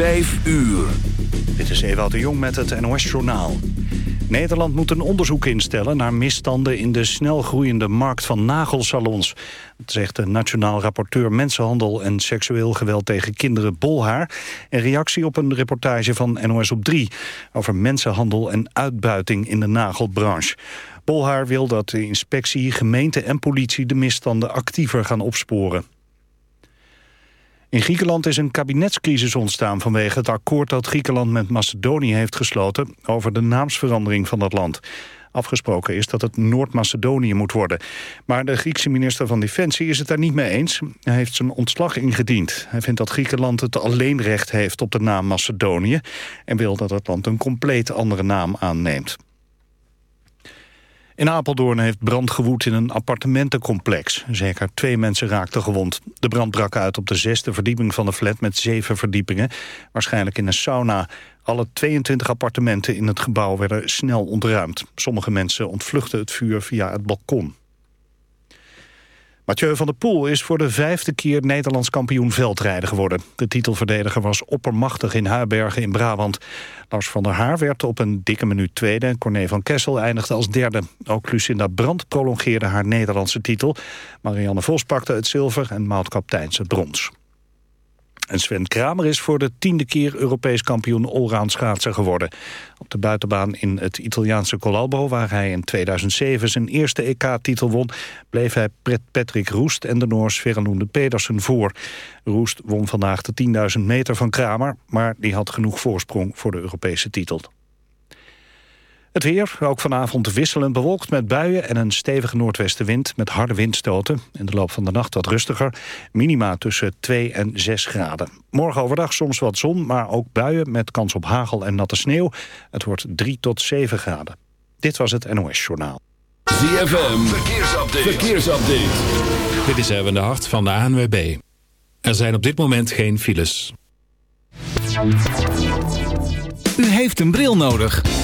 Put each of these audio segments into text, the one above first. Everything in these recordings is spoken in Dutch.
5 uur. Dit is Ewout de Jong met het NOS-journaal. Nederland moet een onderzoek instellen naar misstanden in de snel groeiende markt van nagelsalons. Dat zegt de nationaal rapporteur Mensenhandel en seksueel geweld tegen kinderen Bolhaar. In reactie op een reportage van NOS op 3 over mensenhandel en uitbuiting in de nagelbranche. Bolhaar wil dat de inspectie, gemeente en politie de misstanden actiever gaan opsporen. In Griekenland is een kabinetscrisis ontstaan vanwege het akkoord dat Griekenland met Macedonië heeft gesloten over de naamsverandering van dat land. Afgesproken is dat het Noord-Macedonië moet worden. Maar de Griekse minister van Defensie is het daar niet mee eens. Hij heeft zijn ontslag ingediend. Hij vindt dat Griekenland het alleenrecht heeft op de naam Macedonië... en wil dat het land een compleet andere naam aanneemt. In Apeldoorn heeft brand gewoed in een appartementencomplex. Zeker twee mensen raakten gewond. De brand brak uit op de zesde verdieping van de flat met zeven verdiepingen. Waarschijnlijk in een sauna. Alle 22 appartementen in het gebouw werden snel ontruimd. Sommige mensen ontvluchten het vuur via het balkon. Mathieu van der Poel is voor de vijfde keer Nederlands kampioen veldrijden geworden. De titelverdediger was oppermachtig in Huibergen in Brabant. Lars van der Haar werd op een dikke minuut tweede... Corné van Kessel eindigde als derde. Ook Lucinda Brandt prolongeerde haar Nederlandse titel. Marianne Vos pakte het zilver en Maud Kapteins het brons. En Sven Kramer is voor de tiende keer Europees kampioen allround schaatsen geworden. Op de buitenbaan in het Italiaanse Colalbo, waar hij in 2007 zijn eerste EK-titel won, bleef hij Patrick Roest en de Noors Veranoende Pedersen voor. Roest won vandaag de 10.000 meter van Kramer, maar die had genoeg voorsprong voor de Europese titel. Het weer, ook vanavond wisselend bewolkt met buien en een stevige noordwestenwind met harde windstoten. In de loop van de nacht wat rustiger. Minima tussen 2 en 6 graden. Morgen overdag soms wat zon, maar ook buien met kans op hagel en natte sneeuw. Het wordt 3 tot 7 graden. Dit was het NOS Journaal. ZFM, verkeersupdate. verkeersupdate. Dit is even de hart van de ANWB. Er zijn op dit moment geen files. U heeft een bril nodig.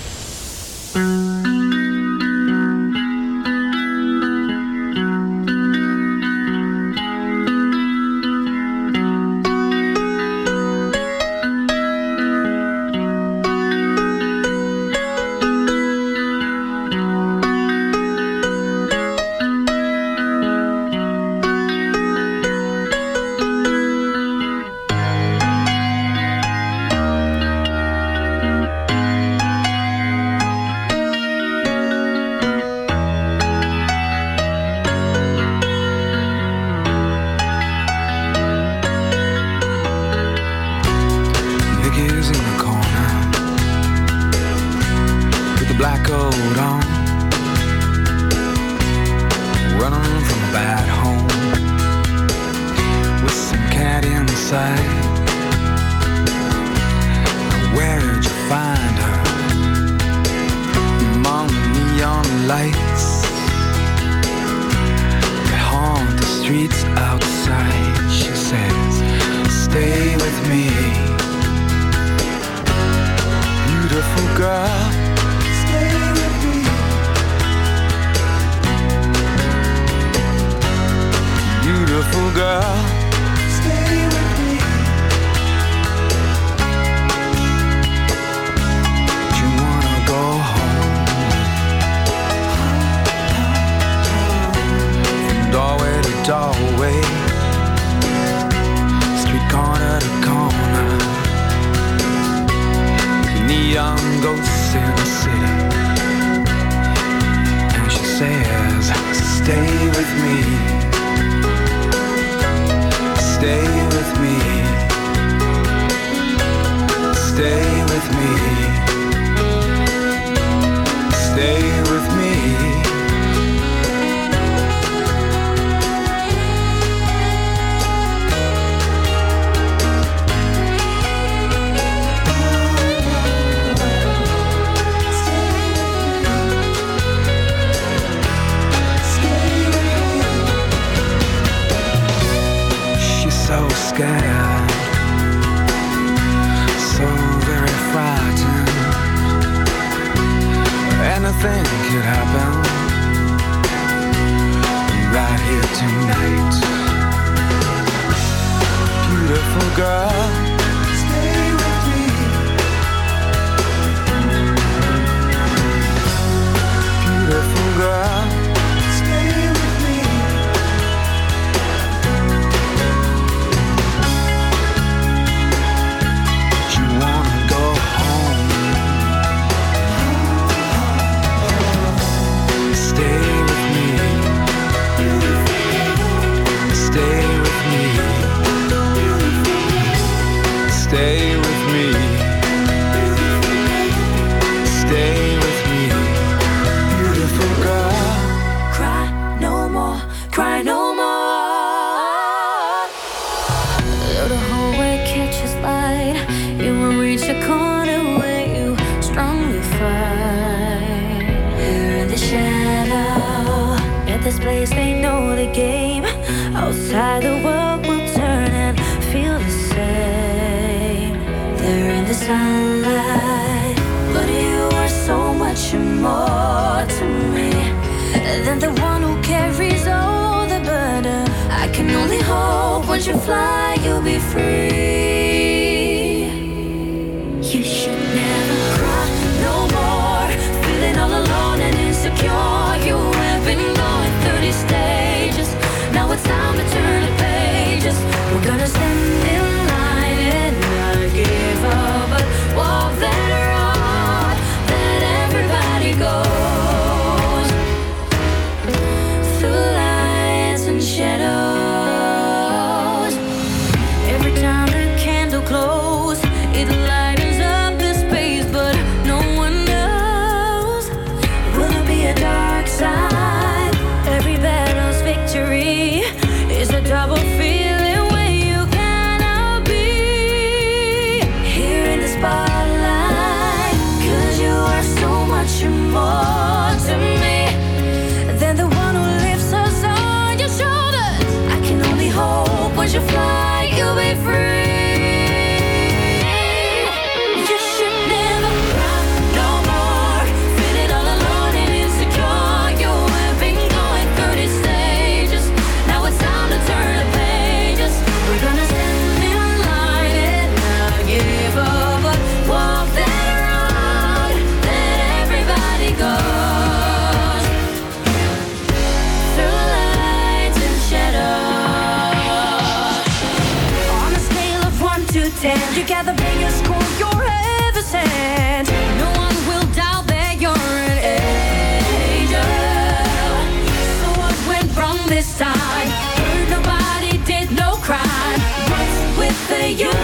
you.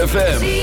ZFM.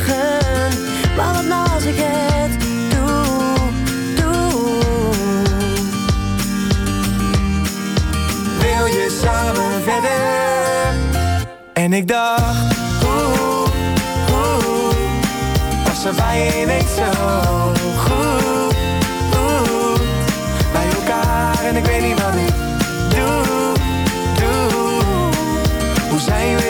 Vragen. Maar wat nou als ik het doe, doe. Wil je samen verder? En ik dacht, oeh, oeh, was er bij ineens zo goed, oeh, bij elkaar en ik weet niet wat ik doe, doe, hoe zijn we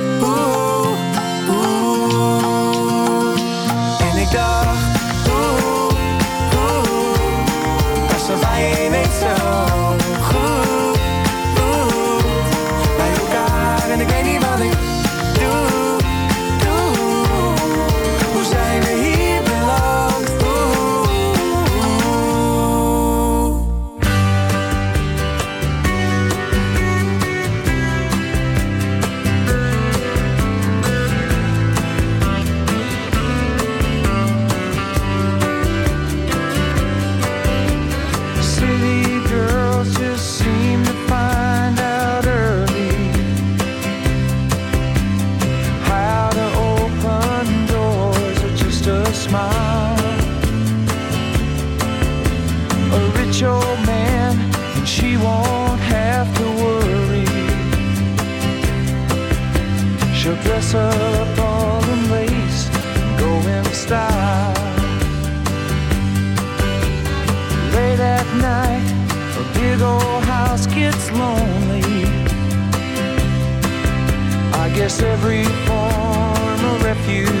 Smile. A rich old man, and she won't have to worry. She'll dress up all in lace, and go in style. Late at night, a big old house gets lonely. I guess every form of refuge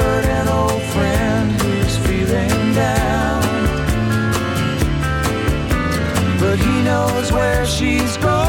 she's gone.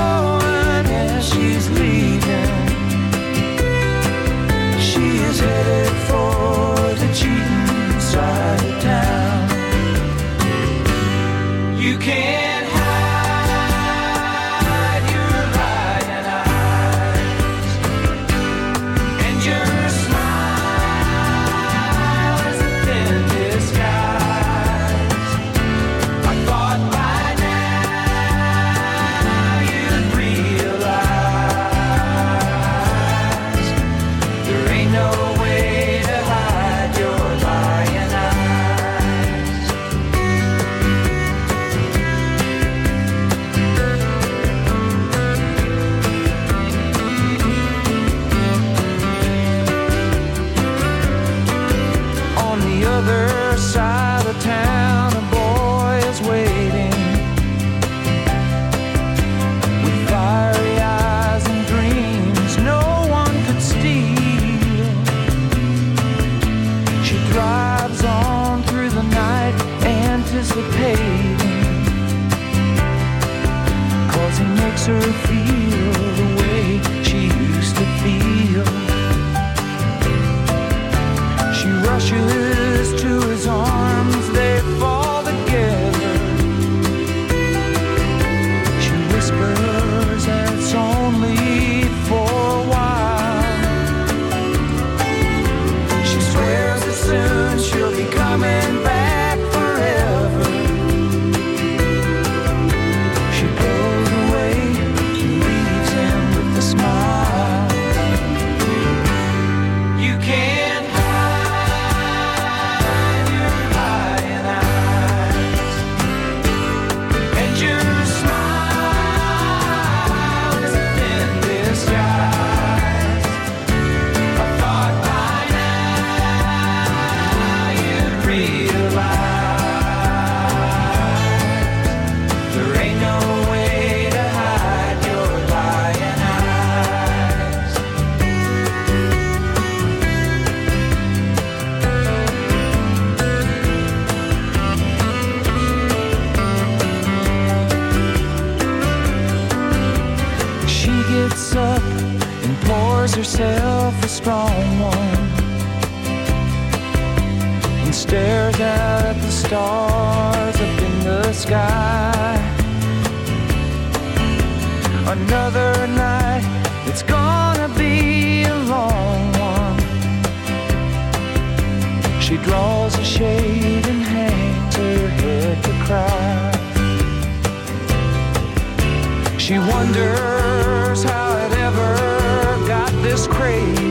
sky. Another night, it's gonna be a long one. She draws a shade and hangs her head to cry. She wonders how it ever got this crazy.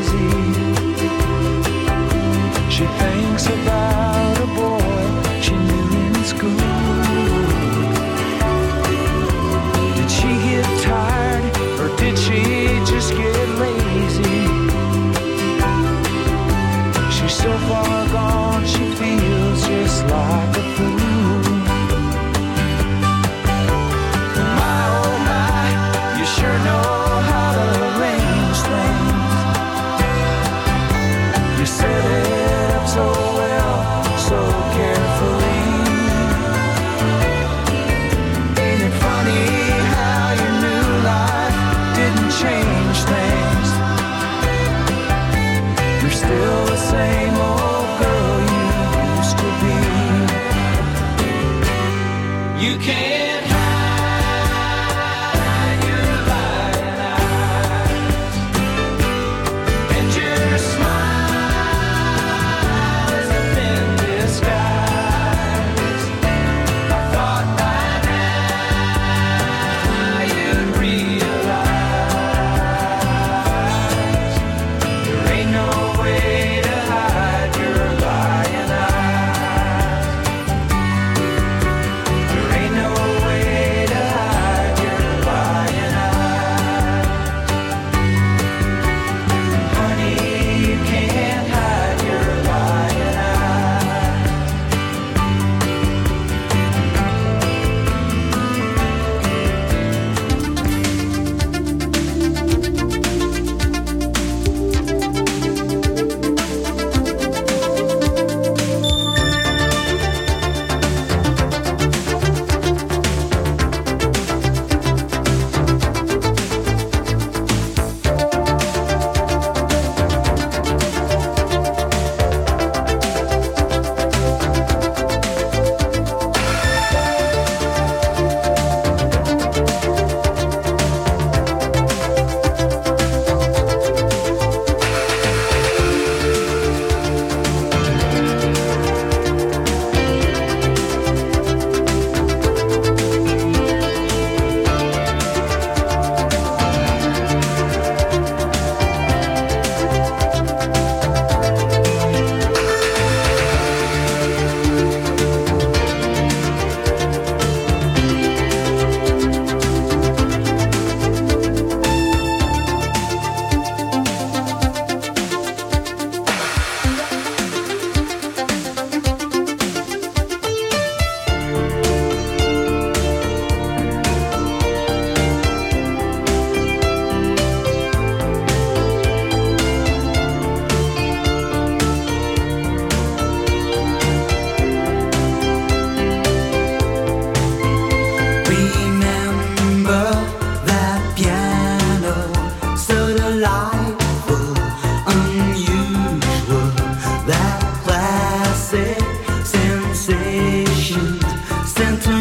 sentence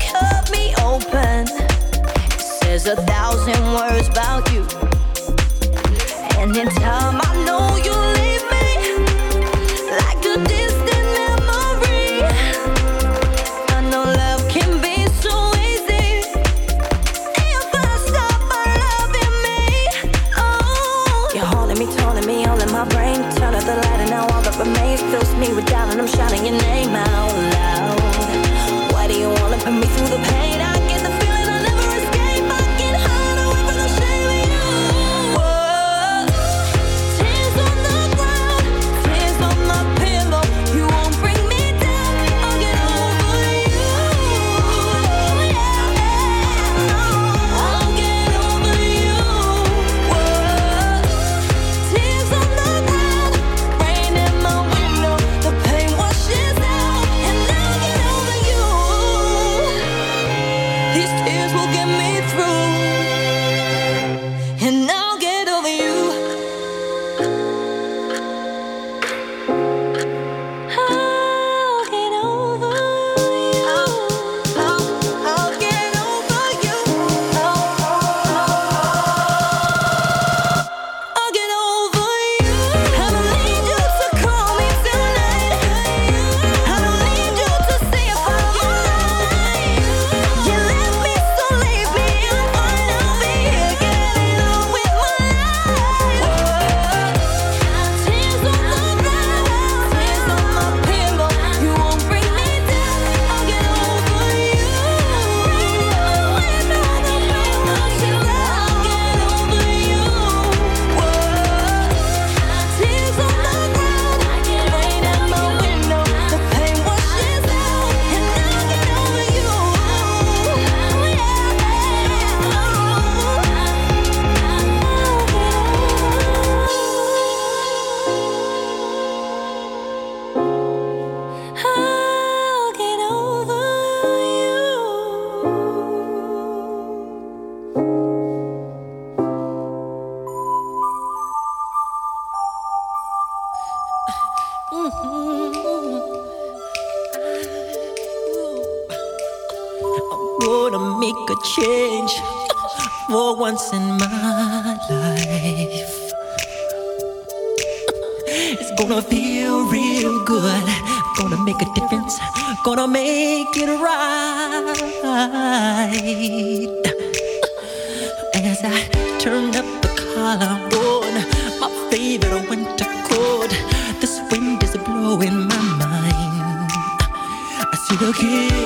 Cut me open, says a thousand words about you. And time, I know you'll leave me like a distant memory. I know love can be so easy if I stop loving me. Oh, you're haunting me, me, all in my brain. Turn out the light, and now all that remains fills me with doubt, and I'm shouting your name out loud and put me through the pain make it right. As I turn up the collar on my favorite winter coat, this wind is blowing my mind. I see the kids